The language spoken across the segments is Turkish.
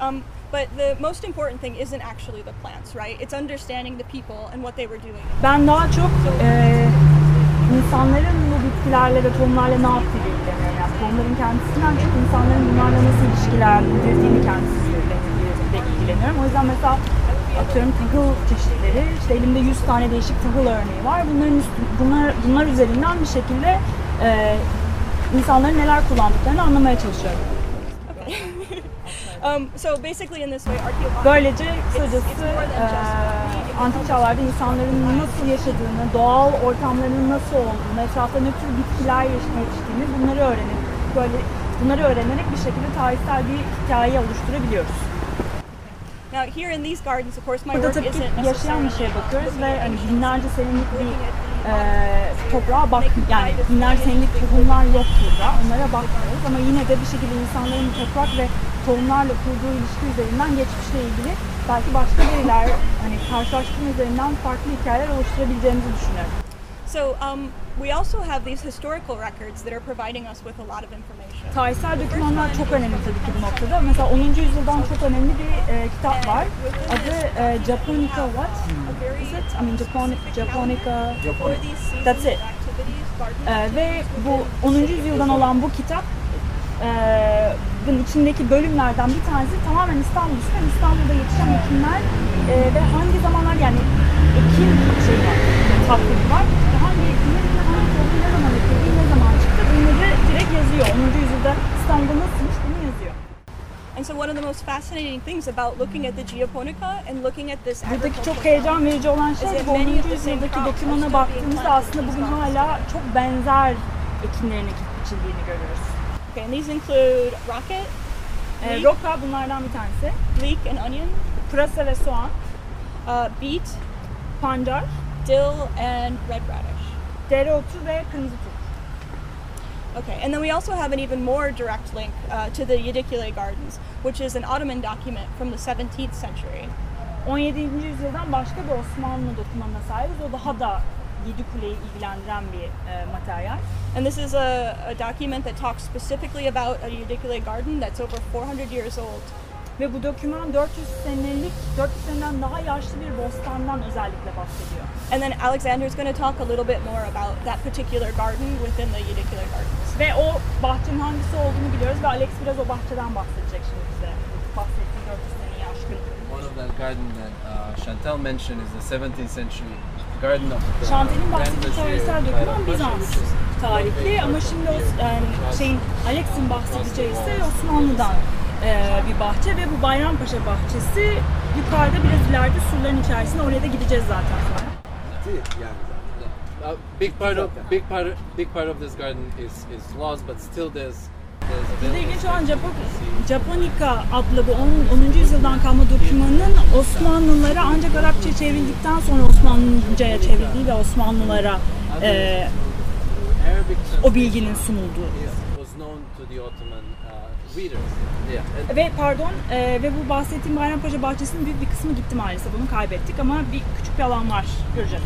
Um, but the most important thing isn't actually the plants, right? It's understanding the people and what they were doing. Ben daha çok e, insanların bu bitkilerle ve tohumlarla ne yaptığıyla ilgileniyorum. Yani tohumların kendisinden çok insanların bunlarla nasıl ilişkilendirdiğini kendisiyle ilgileniyorum. O yüzden mesela atıyorum tahıl çeşitleri, işte elimde 100 tane değişik tahıl örneği var. Bunların üstü, bunlar, bunlar üzerinden bir şekilde e, insanların neler kullandıklarını anlamaya çalışıyorum. Um, so basically, in this way, archaeology. Böylece kısacası e, antik çağlarda insanların nasıl yaşadığını, doğal ortamlarının nasıl olduğunu, etrafta ne tür bitkiler yetiştiğini bunları öğrenip böyle bunları öğrenerek bir şekilde tarihsel bir hikaye oluşturabiliyoruz. Now, here in these gardens, of course, my Burada work tabii ki isn't yaşayan bir şeye bakıyoruz ve hani binlerce senelik bir e, toprağa bak yani binlerce senelik tohumlar yok burada. Onlara bakmıyoruz ama yine de bir şekilde insanların toprak ve tohumlarla kurduğu ilişki üzerinden geçmişle ilgili belki başka veriler hani karşılaştırma üzerinden farklı hikayeler oluşturabileceğimizi düşünüyorum. So um, we also have these historical records that are providing us with a lot of information. Tarihsel dokümanlar çok önemli tabii ki bu noktada. Mesela 10. yüzyıldan çok önemli bir e, kitap var. Adı e, Japonica what? Is it? I mean Japon, Japonica. Seasonal That's it. Ee, ve bu 10. yüzyıldan olan bu kitap e, bunun içindeki bölümlerden bir tanesi tamamen İstanbul üstüne İstanbul'da yetişen ekinler e, ve hangi zamanlar yani ekim şey var, takvimi var. Hangi ne zaman ne zaman çıktı bunları direkt yazıyor. 10. yüzyılda İstanbul'da nasılmış bunu yazıyor. And so one of the most fascinating things about looking at the Geoponica and looking at this Buradaki çok heyecan verici olan şey bu 10. many of the same yüzyıldaki dokümana baktığımızda aslında bugün hala çok benzer ekinlerin biçildiğini görüyoruz. Okay, and these include rocket, Leek. roka bunlardan bir tanesi. leek, and onion, Pırasa ve soğan, uh, beet, pancar, dill, and red radish. Dereotu ve kırmızı turp. Okay, and then we also have an even more direct link uh, to the Yedikule Gardens, which is an Ottoman document from the 17th century. 17. yüzyıldan başka bir Osmanlı dokümanına sahibiz. O daha da Yedikule'yi ilgilendiren bir e, materyal. And this is a, a document that talks specifically about a Yedikule garden that's over 400 years old. Ve bu doküman 400 senelik, 400 seneden daha yaşlı bir bostandan özellikle bahsediyor. And then Alexander's going to talk a little bit more about that particular garden within the Yedikule Gardens. Ve o bahçenin hangisi olduğunu biliyoruz ve Alex biraz o bahçeden bahsedecek şimdi bize. Bahsettiği 400 seneyi aşkın. One of that garden that uh, Chantal mentioned is the 17th century garden of the Chantal'in bahsettiği tarihsel doküman Bizans is tarihli ama şimdi o yani şeyin Alex'in bahsedeceği ise Osmanlı'dan bir bahçe ve bu Bayrampaşa bahçesi yukarıda biraz ileride surların içerisinde oraya da gideceğiz zaten sonra. yani a big part of big part big part of this garden is is lost, but still there's there's Burada available ilginç olan space Japo, to see. Japonica adlı bu 10. 10. yüzyıldan kalma dokümanın Osmanlılara ancak Arapça çevrildikten sonra Osmanlıca'ya çevrildiği ve Osmanlılara e, o bilginin sunulduğu. Ve pardon e, ve bu bahsettiğim Bayrampaşa bahçesinin büyük bir kısmı gitti maalesef onu kaybettik ama bir küçük bir alan var göreceğiz.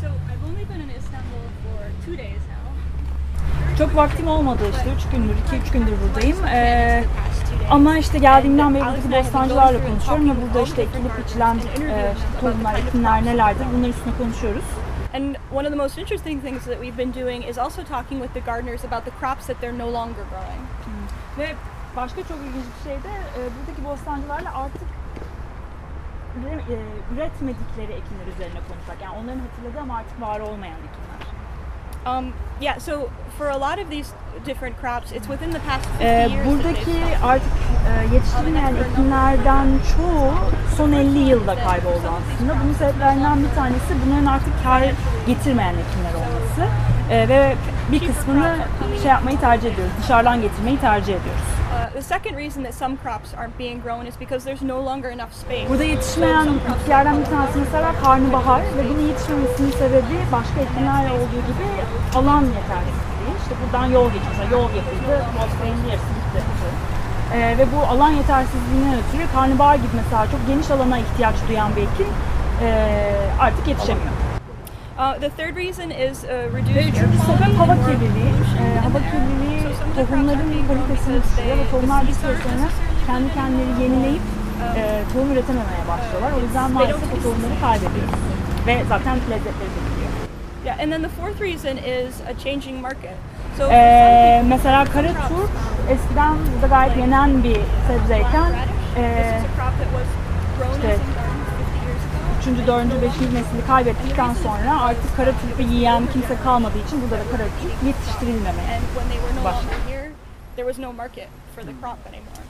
So I've only been in Istanbul for two days now. Çok vaktim olmadı işte 3 gündür 2-3 gündür buradayım. E, ama işte geldiğimden beri buradaki bostancılarla konuşuyorum ve burada işte ekilip biçilen e, işte tohumlar, ekinler nelerdir bunlar üstüne konuşuyoruz. And one of the most interesting things that we've been doing is also talking with the gardeners about the crops that they're no longer growing. Ve başka çok ilginç bir şey de e, buradaki bostancılarla artık üre- e, üretmedikleri ekinler üzerine konuşmak. Yani onların hatırladığı ama artık var olmayan ekinler. Um, yeah, so for a lot of these different crops, it's within the past 50 Ee, years. that buradaki stopped. artık e, yetiştirilmeyen ekinlerden çoğu son 50 yılda kayboldu aslında. Bunun sebeplerinden bir tanesi bunların artık kar getirmeyen ekinler olması. Ee, ve bir kısmını şey yapmayı tercih ediyoruz, dışarıdan getirmeyi tercih ediyoruz. Uh, the second reason that some crops aren't being grown is because there's no longer enough space. Burada yetişmeyen bitkilerden bir tanesi mesela karnabahar ve bunun yetişmemesinin sebebi başka ekinlerle olduğu gibi alan yetersizliği. İşte buradan yol geçiyor. Mesela yol yapıldı, Bosphorus'un yarısı gitti. Ee, ve bu alan yetersizliğinden ötürü karnabahar gibi mesela çok geniş alana ihtiyaç duyan bir ekin ee, artık yetişemiyor. Uh, the third reason is uh, Ve reduced air üçüncü sebep quality hava and more kirliliği. Ee, hava kirliliği tohumların kalitesini düşürüyor ve tohumlar bir süre sonra kendi kendileri yenileyip e, tohum üretememeye başlıyorlar. O yüzden maalesef o tohumları kaybediyoruz. Ve zaten lezzetleri de gidiyor. Yeah, and then the fourth reason is a changing market. So for Ee, some mesela kara turp eskiden burada gayet yenen bir sebzeyken e, this is a crop that was grown işte- some 50 years ago. 3. 4. 5. nesli kaybettikten sonra artık kara turpu yiyen kimse kalmadığı için burada da kara turp yetiştirilmemeye. Anymore.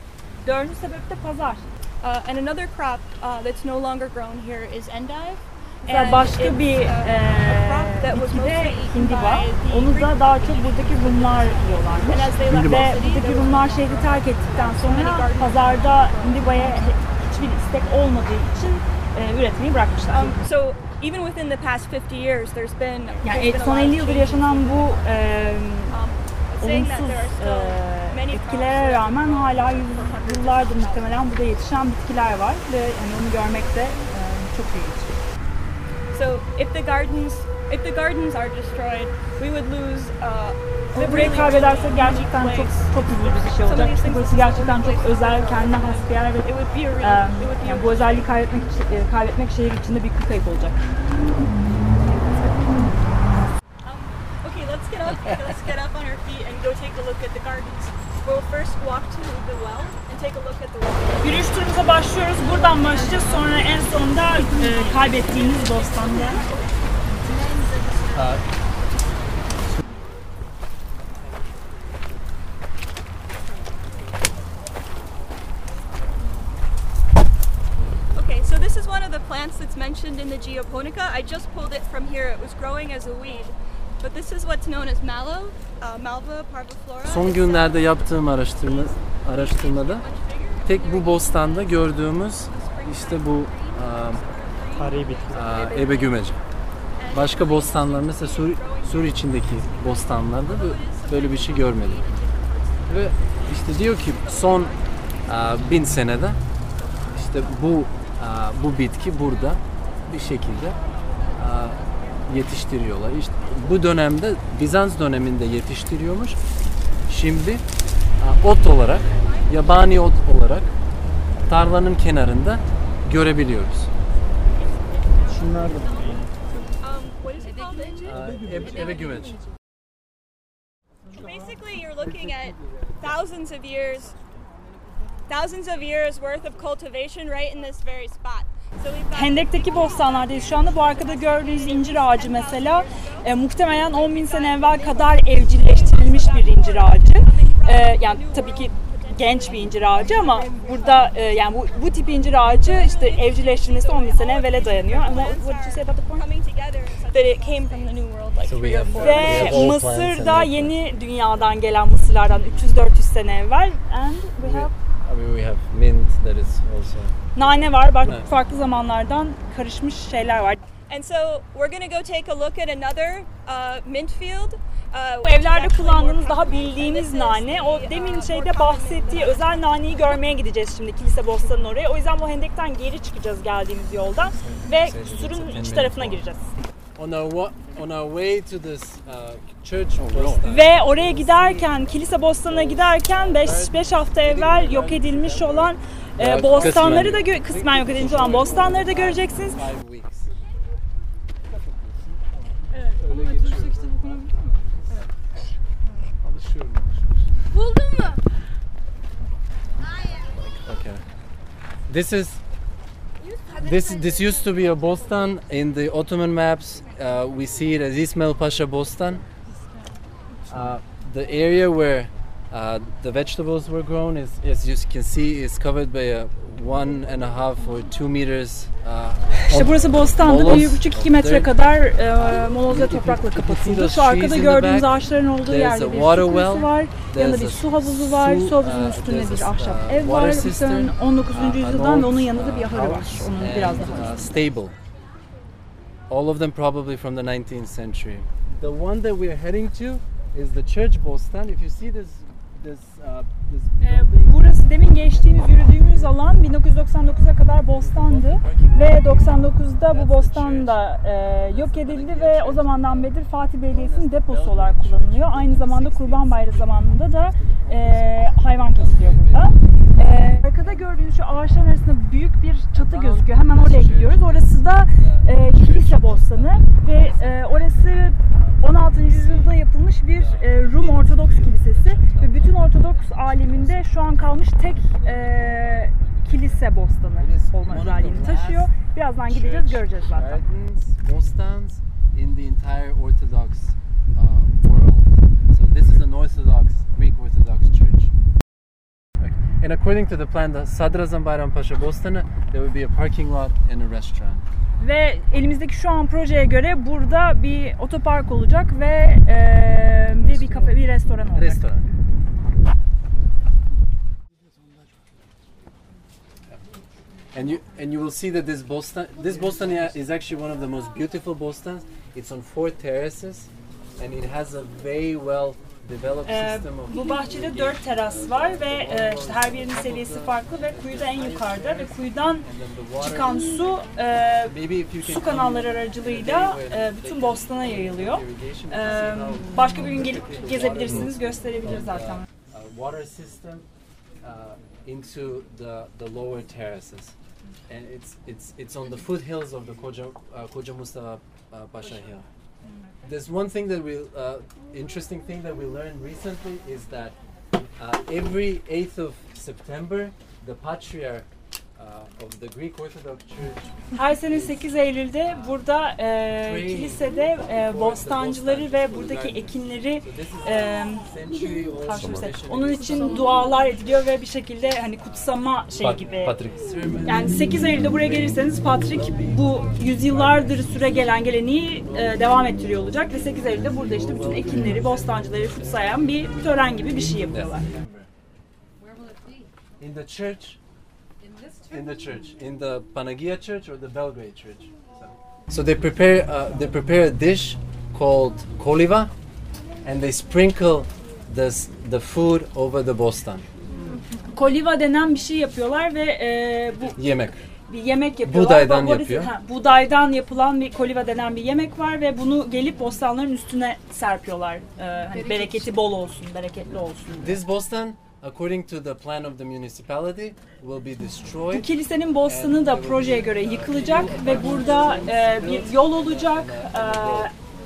Dördüncü sebep de pazar. Uh, and another crop uh, that's no longer grown here is endive. Mesela başka bir uh, e, a crop that was bitki mostly de eaten hindiba. by the Onu da daha çok buradaki Rumlar yiyorlarmış. Ve buradaki Rumlar şehri terk ettikten sonra pazarda hindibaya hiçbir istek olmadığı için e, üretmeyi bırakmışlar. Um, so even within the past 50 years, there's been yani there's son lot of 50 yıldır yaşanan bu e, Um, olumsuz e, etkilere rağmen hala yıllardır muhtemelen burada yetişen bitkiler var ve yani onu görmek de e, çok ilginç. So if the gardens if the gardens are destroyed, we would lose uh, Ve burayı kaybedersek gerçekten çok çok üzücü bir şey olacak. Çünkü burası gerçekten çok özel, kendine has bir yer ve e, yani bu özelliği kaybetmek, kaybetmek şehir içinde bir kayıp olacak. Okay, let's get up. let's get up on our feet and go take a look at the gardens. We'll first walk to the well and take a look at the well. Yürüyüş turumuza başlıyoruz. Buradan başlayacağız. Sonra en sonunda e, kaybettiğimiz Bostan'da. Uh, Okay, so this is one of the plants that's mentioned in the Geoponica. I just pulled it from here. It was growing as a weed. But this is what's known as mallow, uh, Malva parviflora. son uh, günlerde yaptığım araştırma araştırmada tek bu bostanda gördüğümüz işte bu Tarihi bitki. aa, ebe gümeci. Başka bostanlar mesela Sur, Sur içindeki bostanlarda bö- böyle bir şey görmedim. Ve işte diyor ki son aa, bin senede işte bu bu bitki burada bir şekilde yetiştiriyorlar. İşte bu dönemde Bizans döneminde yetiştiriyormuş. Şimdi ot olarak, yabani ot olarak tarlanın kenarında görebiliyoruz. Şunlar da ebe gümeci. Basically, you're looking at thousands of years, thousands of years worth of cultivation right in this very spot. So we've got Hendek'teki bostanlardayız şu anda. Bu arkada gördüğünüz incir ağacı mesela e, muhtemelen 10 bin sene evvel kadar evcilleştirilmiş bir incir ağacı. E, yani tabii ki genç bir incir ağacı ama burada e, yani bu, bu tip incir ağacı işte evcilleştirilmesi 10 bin sene evvele dayanıyor. Ama what did you say about the point? coming together in such that it came from the New World like So we three or have- four. We Ve have all Mısır plants da and yeni dünyadan gelen Mısırlardan 300-400 sene evvel. And we have I mean, we have mint that is also. nane var. Bak Evet. farklı zamanlardan karışmış şeyler var. And so we're gonna go take a look at another uh, mint field. Uh, Bu which is evlerde actually kullandığımız daha common. bildiğimiz And this is nane. O the, demin uh, şeyde more common bahsettiği mint. özel naneyi görmeye gideceğiz şimdi Kilise Bostan'ın oraya. O yüzden bu hendekten geri çıkacağız geldiğimiz yoldan ve surun iç tarafına gireceğiz. On our wa- on our way to this uh, church bostan, Ve oraya giderken, Kilise Bostanı'na giderken 5 hafta evvel yok edilmiş olan e, bostanları da gö- kısmen yok edilmiş olan bostanları da göreceksiniz. five weeks. öyle geçiyor. Alışıyorum. Buldun mu? Okay. This is this this used to be a bostan in the Ottoman maps. Uh, we see it as Ismail Pasha Bostan. Uh, the area where uh, the vegetables were grown is, as you can see, is covered by a one and a half or two meters. Uh, İşte burası Bostan'da Moloz. 1,5-2 metre kadar e, moloz ve toprakla kapatıldı. Şu arkada gördüğünüz ağaçların olduğu yerde bir su kuyusu var. Yanında bir su havuzu var. su- Su havuzunun uh, üstünde bir a, ahşap uh, ev var. cistern, 19. uh, an yüzyıldan ve onun yanında bir uh, ahırı var. Onun biraz daha. uh, stable. All of them probably from the 19th century. The one that we're heading to is the church Bostan. If you see uh, this Ee, building, burası demin geçtiğimiz, yürüdüğümüz alan 1999'a kadar bostandı ve 99'da bu bostan da e, yok edildi ve o zamandan beridir Fatih Belediyesi'nin deposu olarak kullanılıyor. Aynı zamanda Kurban Bayramı zamanında da e, hayvan kesiliyor burada. Ee, arkada gördüğünüz şu ağaçların arasında büyük bir çatı gözüküyor. Hemen oraya gidiyoruz. Orası da e, kilise bostanı ve e, orası 16. yüzyılda yapılmış bir e, Rum Ortodoks kilisesi ve bütün Ortodoks aleminde şu an kalmış tek e, kilise bostanı olma özelliğini taşıyor. Birazdan gideceğiz göreceğiz zaten. Bostans in the entire Orthodox uh, world. So this is an Orthodox, Greek Orthodox church. Okay. And according to the plan, the Sadrazam Bayram Pasha Bostanı, there will be a parking lot and a restaurant. Ve elimizdeki şu an projeye göre burada bir otopark olacak ve e, ve bir kafe, bir restoran olacak. Restoran. And you and you will see that this bostan this bostan is actually one of the most beautiful bostans. It's on four terraces, and it has a very well developed Ee, system of bu bahçede dört teras var ve e, işte her birinin seviyesi farklı ve kuyu da en yukarıda ve kuyudan çıkan su e, su kanalları aracılığıyla e, bütün bostana yayılıyor. E, başka bir gün gelip gezebilirsiniz, gösterebilir zaten. uh, water system uh, into the the lower terraces, and it's it's it's on the foothills of the Koja uh, Koja Mustafa uh, Pasha Hill. There's one thing that we uh, interesting thing that we learned recently is that uh, every 8th of September, the patriarch Her sene 8 Eylül'de burada e, kilisede e, bostancıları ve buradaki ekinleri e, karşımıza- onun için dualar ediliyor ve bir şekilde hani kutsama şey gibi. Yani 8 Eylül'de buraya gelirseniz Patrick bu yüzyıllardır süre gelen geleneği e, devam ettiriyor olacak ve 8 Eylül'de burada işte bütün ekinleri, bostancıları kutsayan bir tören gibi bir şey yapıyorlar. İn the church In this the church, in the Panagia Church or the Belgrade Church. So, so they prepare uh, they prepare a dish called koliva, and they sprinkle the s- the food over the bostan. Koliva denen bir şey yapıyorlar ve e, bu Yemek. bir yemek yapıyorlar. Buğdaydan Bu- bu- yapıyor. ha, buğdaydan yapılan bir koliva denen bir yemek var ve bunu gelip bostanların üstüne serpiyorlar. E, hani bereketi bol olsun, bereketli olsun. diye. This bostan, according to the plan of the municipality, will be Bu destroyed. kilisenin bostanı da projeye göre yıkılacak ve burada e, bir yol olacak. E,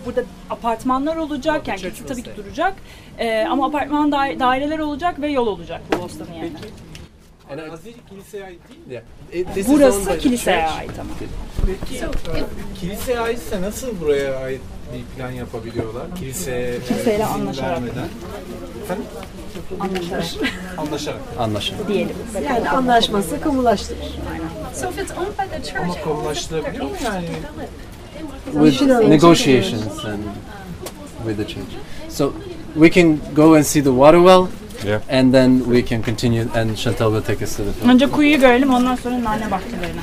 burada apartmanlar olacak. Yani kilise tabii ki duracak. E, ama apartman daire- daireler olacak ve yol olacak bu bostanın yerine. And I- Arazi kiliseye ait değil owned by Burası kiliseye church. ait ama. Peki e, kiliseye aitse nasıl buraya ait bir plan yapabiliyorlar? Kiliseye Kiliseyle anlaşarak. vermeden. Efendim? Anlaşarak Anlaşarak. Anlaşıldı. diyelim. Yani anlaşması kamulaştırır. So if it's owned by the church, Ama kamulaştırabiliyor mu yani? with negotiations and with the church. So we can go and see the water well, Yeah. and then we can continue. And Chantal will take us to the film. Önce kuyuyu görelim ondan sonra nane bahçelerine.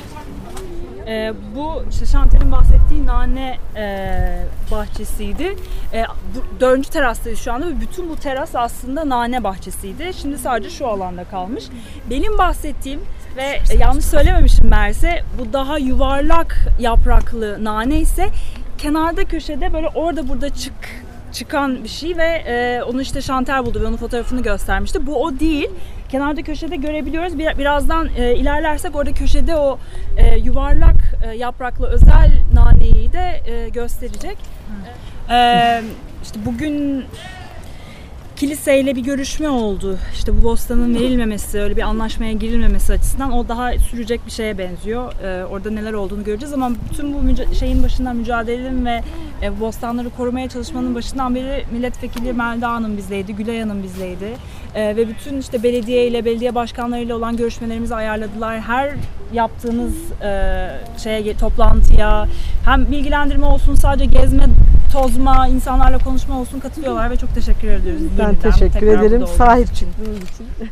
Ee, bu işte Şantel'in bahsettiği nane e, bahçesiydi. E, bu, dördüncü terastayız şu anda ve bütün bu teras aslında nane bahçesiydi. Şimdi sadece şu alanda kalmış. Benim bahsettiğim ve e, yanlış söylememişim Merse bu daha yuvarlak yapraklı nane ise kenarda köşede böyle orada burada çık çıkan bir şey ve e, onu işte Şantel buldu ve onun fotoğrafını göstermişti. Bu o değil. Kenarda köşede görebiliyoruz. Bir, birazdan e, ilerlersek orada köşede o e, yuvarlak e, yapraklı özel naneyi de e, gösterecek. E, işte bugün kiliseyle bir görüşme oldu. İşte bu bostanın verilmemesi, öyle bir anlaşmaya girilmemesi açısından o daha sürecek bir şeye benziyor. Ee, orada neler olduğunu göreceğiz ama bütün bu şeyin başından mücadelenin ve e, bostanları korumaya çalışmanın başından beri milletvekili Melda Hanım bizdeydi, Gülay Hanım bizdeydi. Ee, ve bütün işte belediye ile belediye başkanlarıyla olan görüşmelerimizi ayarladılar. Her yaptığımız e, şeye toplantıya hem bilgilendirme olsun sadece gezme tozma, insanlarla konuşma olsun katılıyorlar ve çok teşekkür ediyoruz. Ben yeniden teşekkür ederim. Sahip için. çıktığınız için.